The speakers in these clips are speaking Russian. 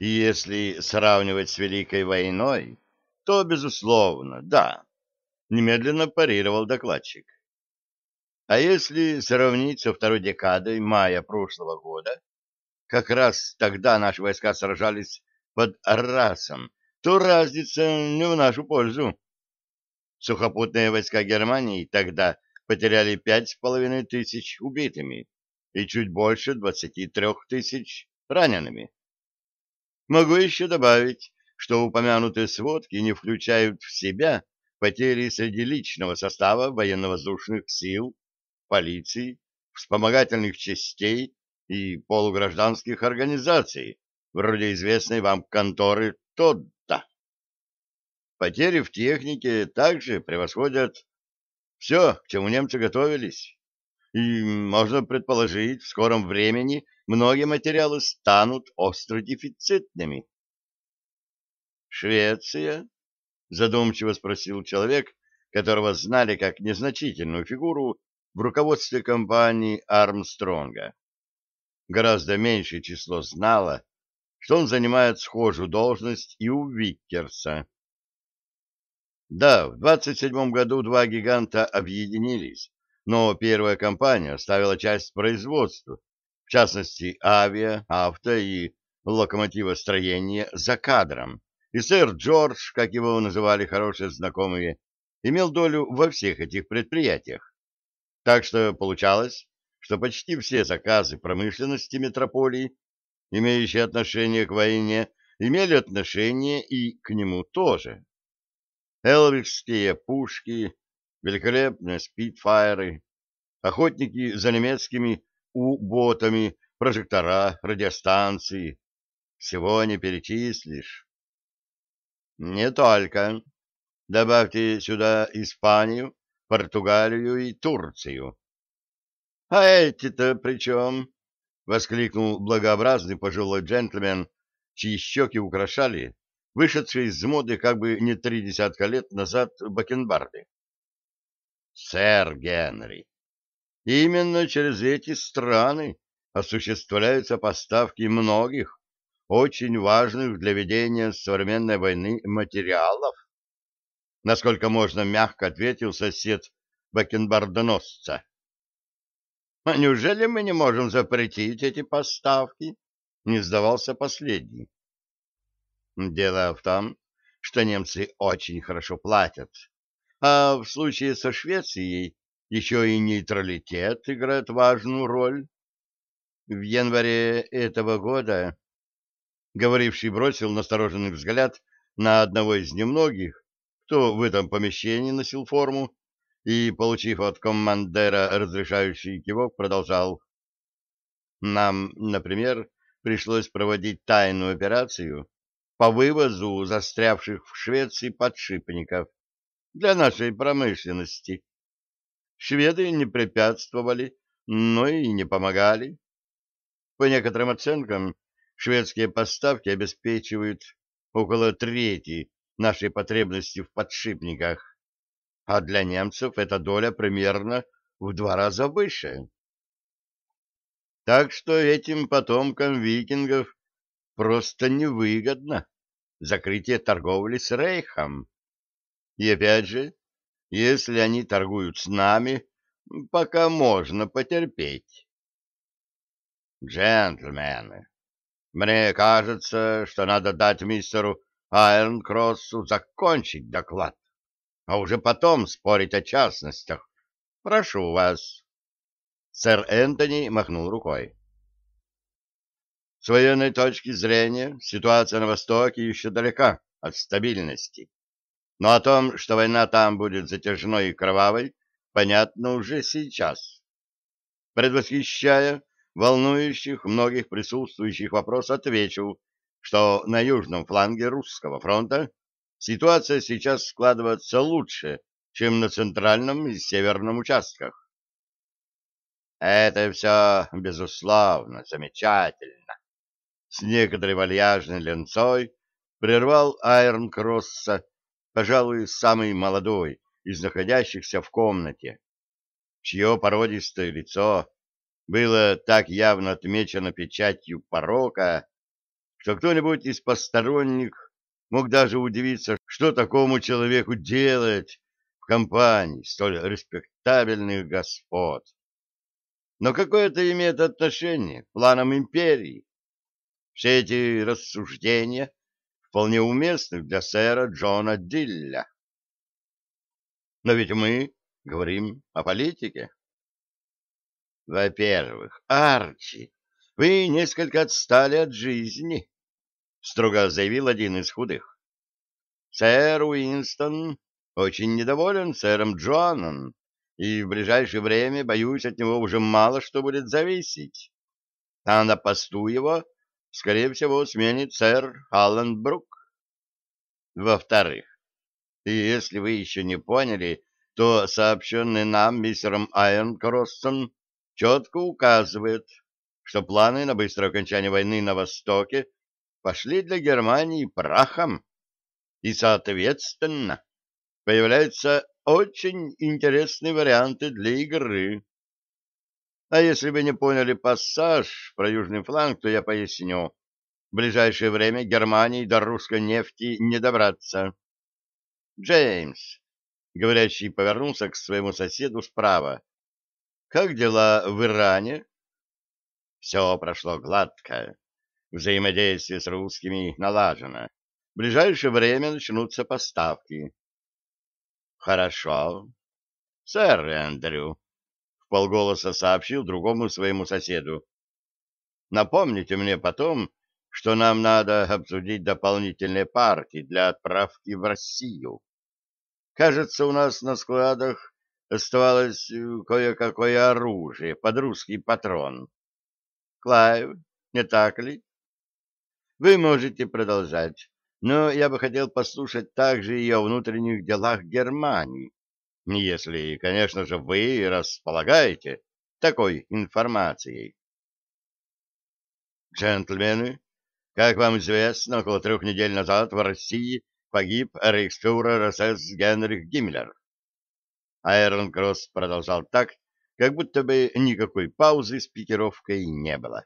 И если сравнивать с Великой войной, то, безусловно, да, немедленно парировал докладчик. А если сравнить со второй декадой мая прошлого года, как раз тогда наши войска сражались под Аррасом, то разница не в нашу пользу. Сухопутные войска Германии тогда потеряли пять с половиной тысяч убитыми и чуть больше двадцати трех тысяч ранеными. Могу еще добавить, что упомянутые сводки не включают в себя потери среди личного состава военно-воздушных сил, полиции, вспомогательных частей и полугражданских организаций, вроде известной вам конторы Тодда. Потери в технике также превосходят все, к чему немцы готовились. И можно предположить, в скором времени многие материалы станут остро дефицитными. «Швеция?» — задумчиво спросил человек, которого знали как незначительную фигуру в руководстве компании Армстронга. Гораздо меньшее число знало, что он занимает схожую должность и у Виккерса. Да, в 27 году два гиганта объединились, но первая компания ставила часть производства, в частности авиа, авто и локомотивостроение, за кадром, и сэр Джордж, как его называли хорошие знакомые, имел долю во всех этих предприятиях. Так что получалось, что почти все заказы промышленности метрополии, имеющие отношение к войне, имели отношение и к нему тоже. Элвикские пушки, великолепные спидфайры, охотники за немецкими у-ботами, прожектора, радиостанции. Всего не перечислишь. Не только. Добавьте сюда Испанию, Португалию и Турцию. — А эти-то при чем? — воскликнул благообразный пожилой джентльмен, чьи щеки украшали вышедшие из моды как бы не три десятка лет назад бакенбарды. Сэр Генри, именно через эти страны осуществляются поставки многих очень важных для ведения современной войны материалов. Насколько можно мягко ответил сосед бакенбардоносца. А неужели мы не можем запретить эти поставки? Не сдавался последний. Дело в том, что немцы очень хорошо платят, а в случае со Швецией еще и нейтралитет играет важную роль. В январе этого года говоривший бросил настороженный взгляд на одного из немногих, кто в этом помещении носил форму, и, получив от командира разрешающий кивок, продолжал. Нам, например, пришлось проводить тайную операцию по вывозу застрявших в Швеции подшипников для нашей промышленности. Шведы не препятствовали, но и не помогали. По некоторым оценкам, шведские поставки обеспечивают около трети нашей потребности в подшипниках, а для немцев эта доля примерно в два раза выше. Так что этим потомкам викингов просто невыгодно закрытие торговли с Рейхом. И опять же, если они торгуют с нами, пока можно потерпеть. Джентльмены, мне кажется, что надо дать мистеру Айронкроссу закончить доклад, а уже потом спорить о частностях. Прошу вас. Сэр Энтони махнул рукой. С военной точки зрения ситуация на Востоке еще далека от стабильности. Но о том, что война там будет затяжной и кровавой, понятно уже сейчас. Предвосхищая волнующих многих присутствующих вопрос, отвечу, что на южном фланге русского фронта ситуация сейчас складывается лучше, чем на центральном и северном участках. Это все, безусловно, замечательно с некоторой вальяжной ленцой прервал Айрон Кросса, пожалуй, самый молодой из находящихся в комнате, чье породистое лицо было так явно отмечено печатью порока, что кто-нибудь из посторонних мог даже удивиться, что такому человеку делать в компании столь респектабельных господ. Но какое это имеет отношение к планам империи? Все эти рассуждения вполне уместны для сэра Джона Дилля. Но ведь мы говорим о политике. Во-первых, Арчи, вы несколько отстали от жизни, строго заявил один из худых. Сэр Уинстон очень недоволен сэром Джоном, и в ближайшее время, боюсь, от него уже мало что будет зависеть. А на посту его, скорее всего, сменит сэр Аллен Брук. Во-вторых, и если вы еще не поняли, то сообщенный нам мистером Айронкроссом четко указывает, что планы на быстрое окончание войны на Востоке пошли для Германии прахом, и, соответственно, появляются очень интересные варианты для игры. А если вы не поняли пассаж про южный фланг, то я поясню. В ближайшее время Германии до русской нефти не добраться. Джеймс, говорящий повернулся к своему соседу справа. Как дела в Иране? Все прошло гладко. Взаимодействие с русскими налажено. В ближайшее время начнутся поставки. Хорошо. Сэр Эндрю, в полголоса сообщил другому своему соседу. Напомните мне потом, что нам надо обсудить дополнительные партии для отправки в Россию. Кажется, у нас на складах оставалось э, кое-какое оружие под русский патрон. Клайв, не так ли? Вы можете продолжать, но я бы хотел послушать также и о внутренних делах Германии, если, конечно же, вы располагаете такой информацией. Джентльмены, как вам известно, около трех недель назад в России погиб рейхсфюрер СС Генрих Гиммлер. Айрон Кросс продолжал так, как будто бы никакой паузы с пикировкой не было.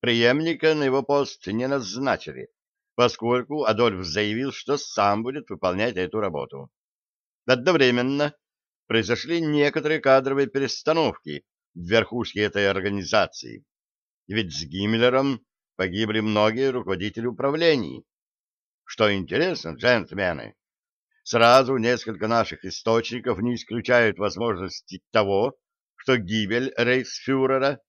Преемника на его пост не назначили, поскольку Адольф заявил, что сам будет выполнять эту работу. Одновременно произошли некоторые кадровые перестановки в верхушке этой организации, ведь с Гиммлером погибли многие руководители управлений. Что интересно, джентльмены, Сразу несколько наших источников не исключают возможности того, что гибель рейхсфюрера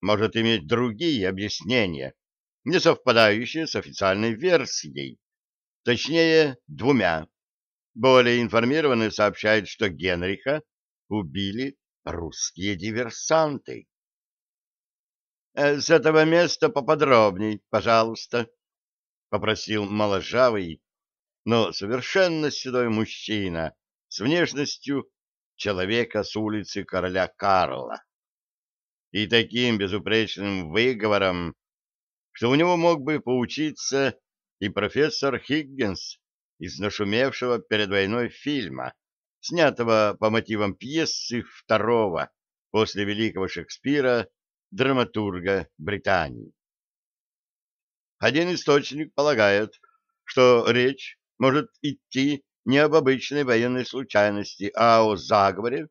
может иметь другие объяснения, не совпадающие с официальной версией. Точнее, двумя. Более информированные сообщают, что Генриха убили русские диверсанты. «Э, «С этого места поподробней, пожалуйста», — попросил моложавый, но совершенно седой мужчина с внешностью человека с улицы короля Карла. И таким безупречным выговором, что у него мог бы поучиться и профессор Хиггинс из нашумевшего перед войной фильма, снятого по мотивам пьесы второго после великого Шекспира драматурга Британии. Один источник полагает, что речь может идти не об обычной военной случайности, а о заговоре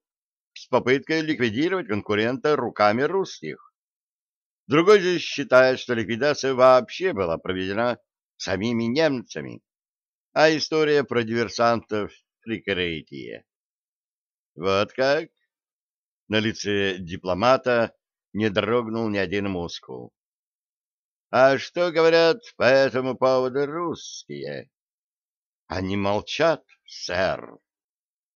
с попыткой ликвидировать конкурента руками русских. Другой же считает, что ликвидация вообще была проведена самими немцами, а история про диверсантов — прикрытие. Вот как? На лице дипломата не дрогнул ни один мускул. А что говорят по этому поводу русские? Они молчат, сэр.